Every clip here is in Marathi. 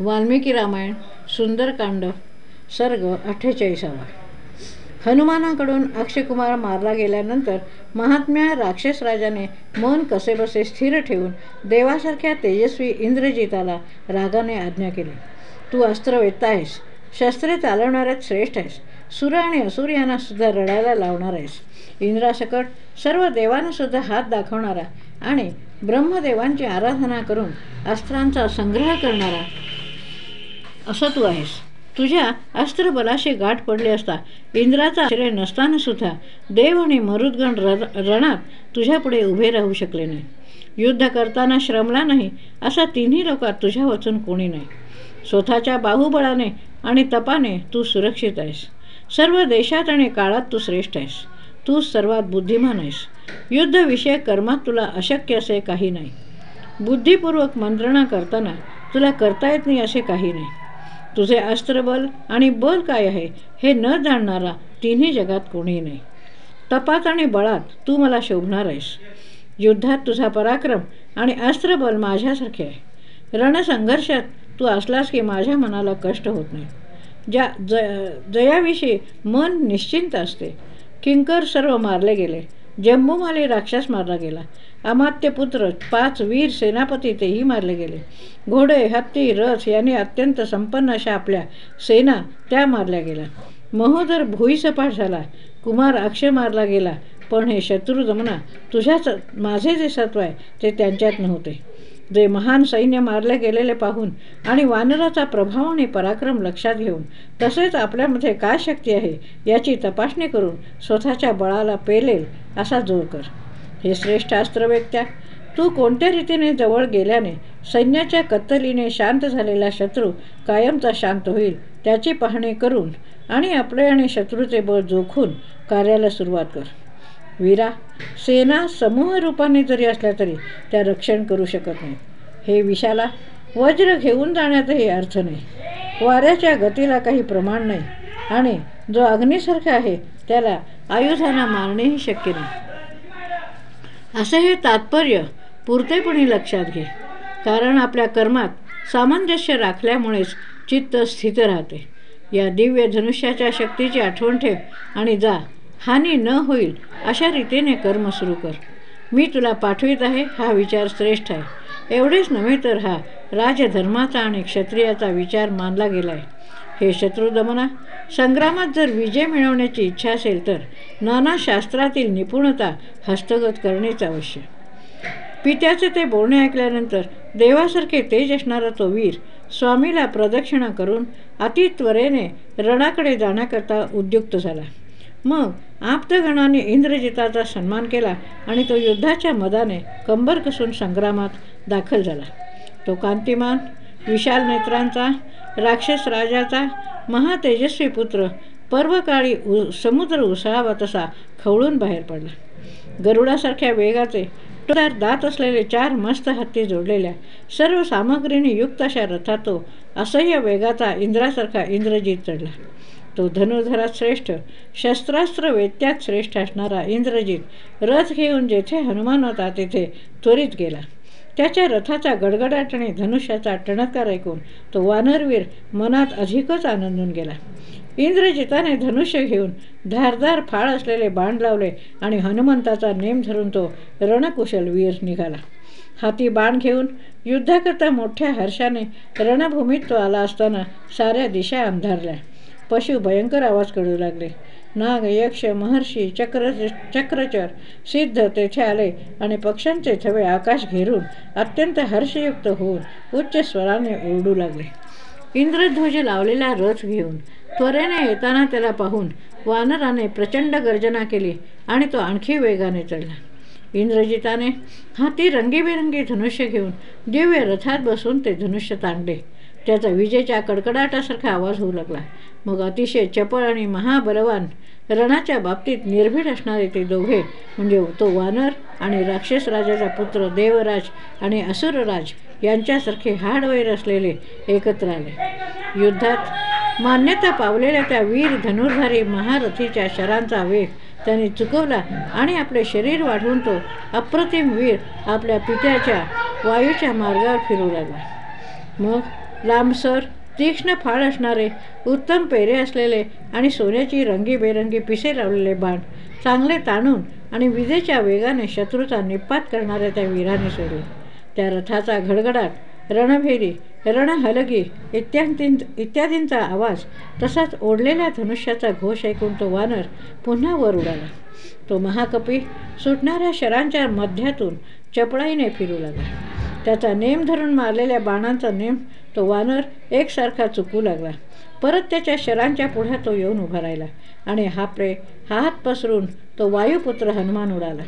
वाल्मिकी रामायण सुंदरकांड सर्ग अठ्ठेचाळीसावा. हनुमानाकडून अक्षयकुमार मारला गेल्यानंतर महात्म्या राक्षस राजाने मन कसेबसे स्थिर ठेवून देवासारख्या तेजस्वी इंद्रजिताला रागाने आज्ञा केली. तू अस्त्रवेत्ता आहेस शस्त्रे चालवणाऱ्यात श्रेष्ठ आहेस सुर आणि असुर यांना सुद्धा रडायला लावणार आहेस. इंद्रासकट सर्व देवांनासुद्धा हात दाखवणारा आणि ब्रह्मदेवांची आराधना करून अस्त्रांचा संग्रह करणारा असं तू आहेस. तुझ्या अस्त्रबलाशी गाठ पडले असता इंद्राचा आश्रय नसताना सुद्धा देव आणि मरुदगण र रणात तुझ्यापुढे उभे राहू शकले नाही. युद्ध करताना श्रमला नाही असा तिन्ही लोकात तुझ्या वाचून कोणी नाही. स्वतःच्या बाहुबळाने आणि तपाने तू सुरक्षित आहेस. सर्व देशात आणि काळात तू श्रेष्ठ आहेस. तू सर्वात बुद्धिमान आहेस. युद्धविषयक कर्मात तुला अशक्य असे काही नाही. बुद्धिपूर्वक मंत्रणा करताना तुला करता येत नाही असे काही नाही. तुझे अस्त्रबल आणि बल काय आहे हे न जाणणारा तिन्ही जगात कोणी नाही. तपात आणि बळात तू मला शोभणार आहेस. युद्धात तुझा पराक्रम आणि अस्त्रबल माझ्यासारखे आहे. रणसंघर्षात तू असलास की माझ्या मनाला कष्ट होत नाही. ज्या ज जयाविषयी मन निश्चिंत असते किंकर सर्व मारले गेले जम्बूमाली राक्षस मारला गेला अमात्यपुत्र पाच वीर सेनापती तेही मारले गेले. घोडे हत्ती रथ यांनी अत्यंत संपन्न अशा आपल्या सेना त्या मारल्या गेल्या. महोदर भुईसपाट झाला कुमार अक्षय मारला गेला पण हे शत्रू जमना तुझ्याच माझे जे सत्व आहे ते त्यांच्यात नव्हते. जे महान सैन्य मारले गेलेले पाहून आणि वानराचा प्रभाव आणि पराक्रम लक्षात घेऊन तसेच आपल्यामध्ये काय शक्ती आहे याची तपासणी करून स्वतःच्या बळाला पेलेल असा जोर कर. हे श्रेष्ठ अस्त्रवेत्या तू कोणत्या रीतीने जवळ गेल्याने सैन्याच्या कत्तलीने शांत झालेला शत्रू कायमचा शांत होईल त्याची पाहणी करून आणि आपले आणि शत्रूचे बळ जोखून कार्याला सुरुवात कर. वीरा सेना समूह रूपाने जरी असल्या तरी त्या रक्षण करू शकत नाही. हे विषाला वज्र घेऊन जाण्यातही अर्थ नाही. वाऱ्याच्या गतीला काही प्रमाण नाही आणि जो अग्नीसारखा आहे त्याला आयुधांना मारणेही शक्य नाही. असे हे तात्पर्य पुरतेपणी लक्षात घे. कारण आपल्या कर्मात सामंजस्य राखल्यामुळेच चित्त स्थित राहते. या दिव्य धनुष्याच्या शक्तीची आठवण ठेव आणि जा. हानी न होईल अशा रीतीने कर्म सुरू कर. मी तुला पाठवित आहे हा विचार श्रेष्ठ आहे. एवढेच नव्हे तर हा राजधर्माचा आणि क्षत्रियाचा विचार मानला गेला आहे हे शत्रुदमना संग्रामात जर विजय मिळवण्याची इच्छा असेल तर नाना शास्त्रातील निपुणता हस्तगत करणेच आवश्यक पित्याचे ते बोलणे ऐकल्यानंतर देवासारखे तेज असणारा तो वीर स्वामीला प्रदक्षिणा करून अतित्वरेने रणाकडे जाण्याकरता उद्युक्त झाला. मग आप्तगणाने इंद्रजिताचा सन्मान केला आणि तो युद्धाच्या मदाने कंबर कसून संग्रामात दाखल झाला. तो कांतिमान विशाल नेत्रांचा राक्षस राजाचा महातेजस्वी पुत्र पर्वकाळी उ समुद्र उसळावा तसा खवळून बाहेर पडला. गरुडासारख्या वेगाचे टोदार दात असलेले चार मस्त हत्ती जोडलेल्या सर्व सामग्रीने युक्त अशा रथात तो असह्य वेगाचा इंद्रासारखा इंद्रजीत चढला. तो धनुर्धरात श्रेष्ठ शस्त्रास्त्र वेत्यात श्रेष्ठ असणारा इंद्रजीत रथ घेऊन जेथे हनुमान होता तेथे त्वरित गेला. त्याच्या रथाचा गडगडाट आणि धनुष्याचा टणकार ऐकून तो वानरवीर मनात अधिकच आनंदून गेला. इंद्रजिताने धनुष्य घेऊन धारधार फाळ असलेले बाण लावले आणि हनुमंताचा नेम धरून तो रणकुशल वीर निघाला. हाती बाण घेऊन युद्धाकरता मोठ्या हर्षाने रणभूमीत तो आला असताना साऱ्या दिशा अंधारल्या. पशु भयंकर आवाज करू लागले. नाग यक्ष महर्षी चक्र चक्रचर सिद्ध तेथे आले आणि पक्ष्यांचे थवे आकाश घेरून अत्यंत हर्षयुक्त होऊन उच्च स्वराने ओरडू लागले. इंद्रध्वज लावलेला रथ घेऊन त्वरेने येताना त्याला पाहून वानराने प्रचंड गर्जना केली आणि तो आणखी वेगाने चढला. इंद्रजिताने हाती रंगीबेरंगी धनुष्य घेऊन दिव्य रथात बसून ते धनुष्य ताणले. त्याचा विजेच्या कडकडाटासारखा आवाज होऊ लागला. मग अतिशय चपळ आणि महाबलवान रणाच्या बाबतीत निर्भीड असणारे ते दोघे म्हणजे तो वानर आणि राक्षस राजाचा पुत्र देवराज आणि असुरराज यांच्यासारखे हाडवैर असलेले एकत्र आले. युद्धात मान्यता पावलेल्या त्या वीर धनुर्धारी महारथीच्या शरांचा वेग त्याने चुकवला आणि आपले शरीर वाढवून तो अप्रतिम वीर आपल्या पित्याच्या वायूच्या मार्गावर फिरू लागला. मग लांबसर तीक्ष्ण फाळ असणारे उत्तम पेरे असलेले आणि सोन्याची रंगीबेरंगी पिसे लावलेले बाण चांगले ताणून आणि विजेच्या वेगाने शत्रूचा निपात करणाऱ्या त्या वीराने सोडले. त्या रथाचा घडघडाट रणभेरी रणहलगी इत्यादी इत्यादींचा आवाज तसाच ओढलेल्या धनुष्याचा घोष ऐकून तो वानर पुन्हा वर उडाला. तो महाकपी सुटणाऱ्या शरांच्या मध्यातून चपळाईने फिरू लागला. त्याचा नेम धरून मारलेल्या बाणांचा नेम तो वानर एकसारखा चुकू लागला. परत त्याच्या शरांच्या पुढ्या तो येऊन उभा राहिला आणि हापरे हात पसरून तो वायुपुत्र हनुमान उडाला.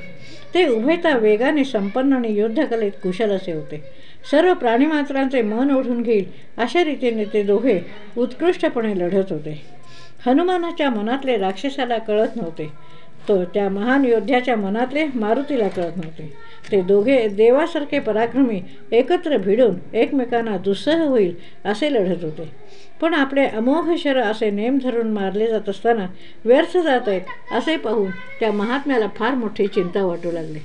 ते उभयता वेगाने संपन्न आणि युद्धकलेत कुशल असे होते. सर्व प्राणीमात्रांचे मन ओढून घेईल अशा रीतीने ते दोघे उत्कृष्टपणे लढत होते. हनुमानाच्या मनातले राक्षसाला कळत नव्हते. तो त्या महान योद्ध्याच्या मनातले मारुतीला कळत नव्हते. ते दोघे देवासारखे पराक्रमी एकत्र भिडून एकमेकांना दुस्सह होईल असे लढत होते. पण आपले अमोघ शर असे नेम धरून मारले जात असताना व्यर्थ जात आहेत असे पाहून त्या महात्म्याला फार मोठी चिंता वाटू लागली.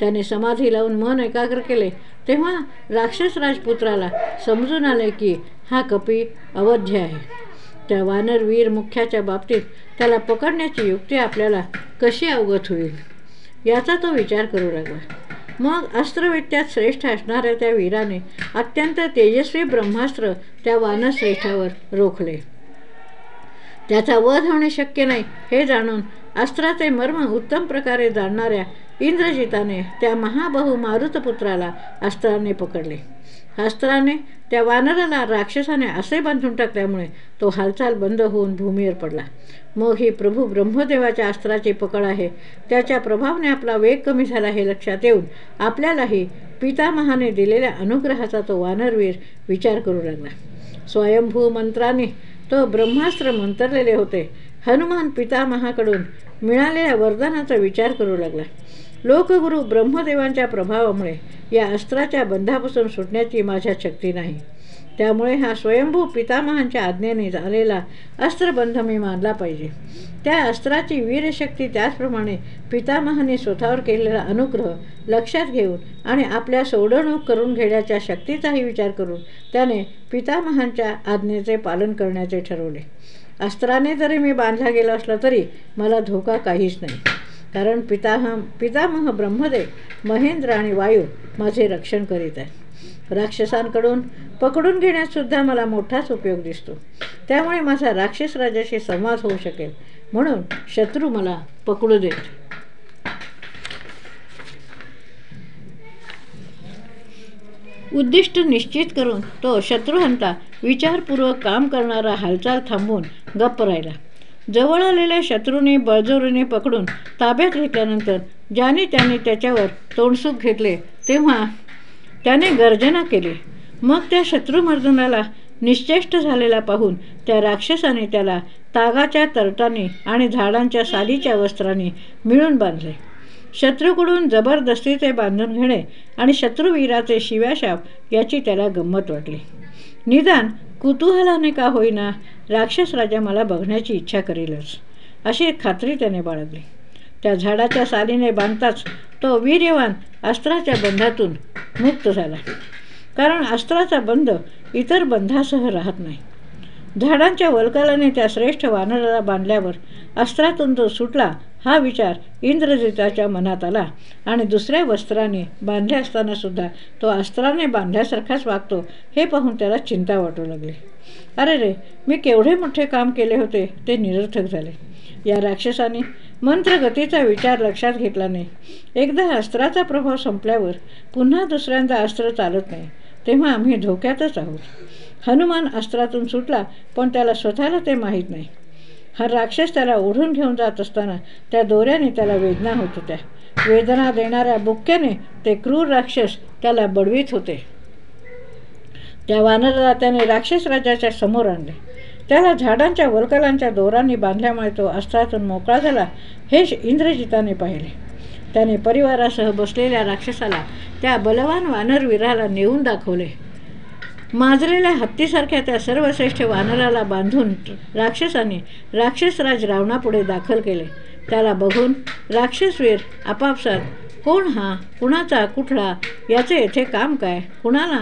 त्याने समाधी लावून मन एकाग्र केले. तेव्हा राक्षस राजपुत्राला समजून आले की हा कपी अवध्य आहे. त्या वानरवीर मुख्याच्या बाबतीत त्याला पकडण्याची युक्ती आपल्याला कशी अवगत होईल याचा तो विचार करू लागला. मग अस्त्रविद्यात श्रेष्ठ असणाऱ्या त्या वीराने अत्यंत तेजस्वी ब्रह्मास्त्र त्या वानरश्रेष्ठावर रोखले. त्याचा वध होणे शक्य नाही हे जाणून अस्त्राचे मर्म उत्तम प्रकारे जाणणाऱ्या इंद्रजिताने त्या महाबहू मारुतपुत्राला अस्त्राने पकडले. अस्त्राने त्या वानराला राक्षसाने असे बांधून टाकल्यामुळे तो हालचाल बंद होऊन भूमीवर पडला. मग ही प्रभू ब्रह्मदेवाच्या अस्त्राची पकड आहे. त्याच्या प्रभावाने आपला वेग कमी झाला हे लक्षात येऊन आपल्यालाही पितामहाने दिलेल्या अनुग्रहाचा तो वानरवीर विचार करू लागला. स्वयंभू मंत्राने तो ब्रह्मास्त्र मंतरलेले होते. हनुमान पितामहाकडून मिळालेल्या वरदानाचा विचार करू लागला. लोकगुरु ब्रह्मदेवांच्या प्रभावामुळे या अस्त्राच्या बंधापासून सुटण्याची माझ्या शक्ती नाही. त्यामुळे हा स्वयंभू पितामहांच्या आज्ञेने झालेला अस्त्रबंध मी मानला पाहिजे. त्या अस्त्राची वीरशक्ती त्याचप्रमाणे पितामहाने स्वतःवर केलेला अनुग्रह लक्षात घेऊन आणि आपल्या सोडवणूक करून घेण्याच्या शक्तीचाही विचार करून त्याने पितामहांच्या आज्ञेचे पालन करण्याचे ठरवले. अस्त्राने जरी मी बांधला गेला असला तरी मला धोका काहीच नाही. कारण पिताह पितामह ब्रह्मदेव महेंद्र आणि वायू माझे रक्षण करीत आहे राक्षसांकडून पकडून घेण्यातसुद्धा मला मोठाच उपयोग दिसतो. त्यामुळे माझा राक्षस राजाशी संवाद होऊ शकेल. म्हणून शत्रू मला पकडू देत. उद्दिष्ट निश्चित करून तो शत्रुहंता विचारपूर्वक काम करणारा हालचाल थांबवून गप्प राहिला. जवळ आलेल्या शत्रूने बळजोरीने पकडून ताब्यात घेतल्यानंतर ज्याने त्याने त्याच्यावर तोंडसूक घेतले तेव्हा त्याने गर्जना केली. मग त्या शत्रुमर्दनाला निश्चेष्ट झालेला पाहून त्या राक्षसाने त्याला तागाच्या तरटाने आणि झाडांच्या सालीच्या वस्त्राने मिळून बांधले. शत्रूकडून जबरदस्तीचे बांधून घेणे आणि शत्रुवीराचे शिव्याशाप याची त्याला गंमत वाटली. निदान कुतूहलाने का होईना राक्षस राजा मला बघण्याची इच्छा करेलच. अशी खात्री त्याने बाळगली. त्या झाडाच्या सालीने बांधताच तो वीर्यवान अस्त्राच्या बंधातून मुक्त झाला. कारण अस्त्राचा बंध इतर बंधासह राहत नाही. झाडांच्या वलकालाने त्या श्रेष्ठ वानराला बांधल्यावर अस्त्रातून तो सुटला हा विचार इंद्रजिताच्या मनात आला. आणि दुसऱ्या वस्त्राने बांधले असतानासुद्धा तो अस्त्राने बांधल्यासारखाच वागतो हे पाहून त्याला चिंता वाटू लागली. अरे रे मी केवढे मोठे काम केले होते ते निरर्थक झाले या राक्षसाने मंत्रगतीचा विचार लक्षात घेतला नाही. एकदा अस्त्राचा प्रभाव संपल्यावर पुन्हा दुसऱ्यांदा अस्त्र चालत नाही तेव्हा आम्ही धोक्यातच आहोत. हनुमान अस्त्रातून सुटला पण त्याला स्वतःला ते माहीत नाही. हा राक्षस त्याला ओढून घेऊन जात असताना त्या दोऱ्याने त्याला वेदना होत होत्या. वेदना देणाऱ्या बुक्क्याने ते क्रूर राक्षस त्याला बडवीत होते. त्या वानराला त्याने राक्षस राजाच्या समोर आणले. त्याला झाडांच्या वलकलांच्या दोरांनी बांधल्यामुळे तो अस्त्रातून मोकळा झाला हे इंद्रजिताने पाहिले. त्याने परिवारासह बसलेल्या राक्षसाला त्या बलवान वानरवीराला नेऊन दाखवले. माजलेल्या हत्तीसारख्या त्या सर्वश्रेष्ठ वानराला बांधून राक्षसाने राक्षसराज रावणापुढे दाखल केले. त्याला बघून राक्षसवीर आपापसात कोण हा? कुणाचा कुठला? याचे येथे काम काय? कुणाला?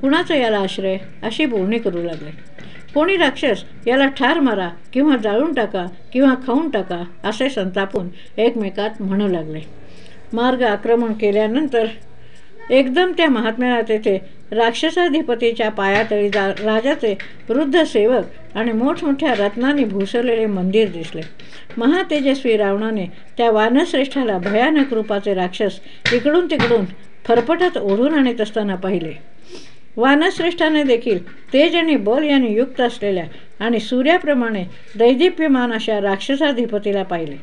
कुणाचा याला आश्रय? अशी बोलणी करू लागले. कोणी राक्षस याला ठार मारा किंवा जाळून टाका किंवा खाऊन टाका असे संतापून एकमेकात म्हणू लागले. मार्ग आक्रमण केल्यानंतर एकदम त्या महात्म्याला तेथे राक्षसाधिपतीच्या पायातळी जा राजाचे वृद्ध सेवक आणि मोठमोठ्या रत्नांनी भूसरलेले मंदिर दिसले. महातेजस्वी रावणाने त्या वानश्रेष्ठाला भयानक रूपाचे राक्षस इकडून तिकडून फरफटत ओढून आणत असताना पाहिले. वानश्रेष्ठाने देखील तेज आणि बल यांनी युक्त असलेल्या आणि सूर्याप्रमाणे दैदिप्यमान अशा राक्षसाधिपतीला पाहिले.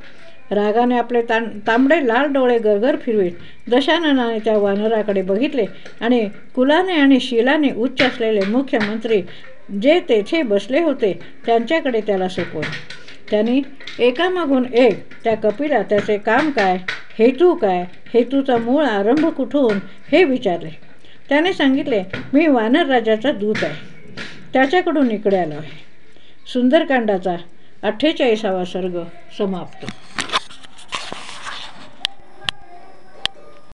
रागाने आपले तां तांबडे लाल डोळे गरगर फिरवीत. दशाननाने त्या वानराकडे बघितले आणि कुलाने आणि शिलाने उच्च असलेले मुख्यमंत्री जे तेथे बसले होते त्यांच्याकडे त्याला सोपवले. त्यांनी एकामागून एक त्या कपिला त्याचे काम काय हेतू काय हेतूचा मूळ आरंभ कुठून हे विचारले. त्याने सांगितले मी वानर राजाचा दूत आहे. त्याच्याकडून इकडे आलो आहे. सुंदरकांडाचा अठ्ठेचाळीसावा सर्ग समाप्त.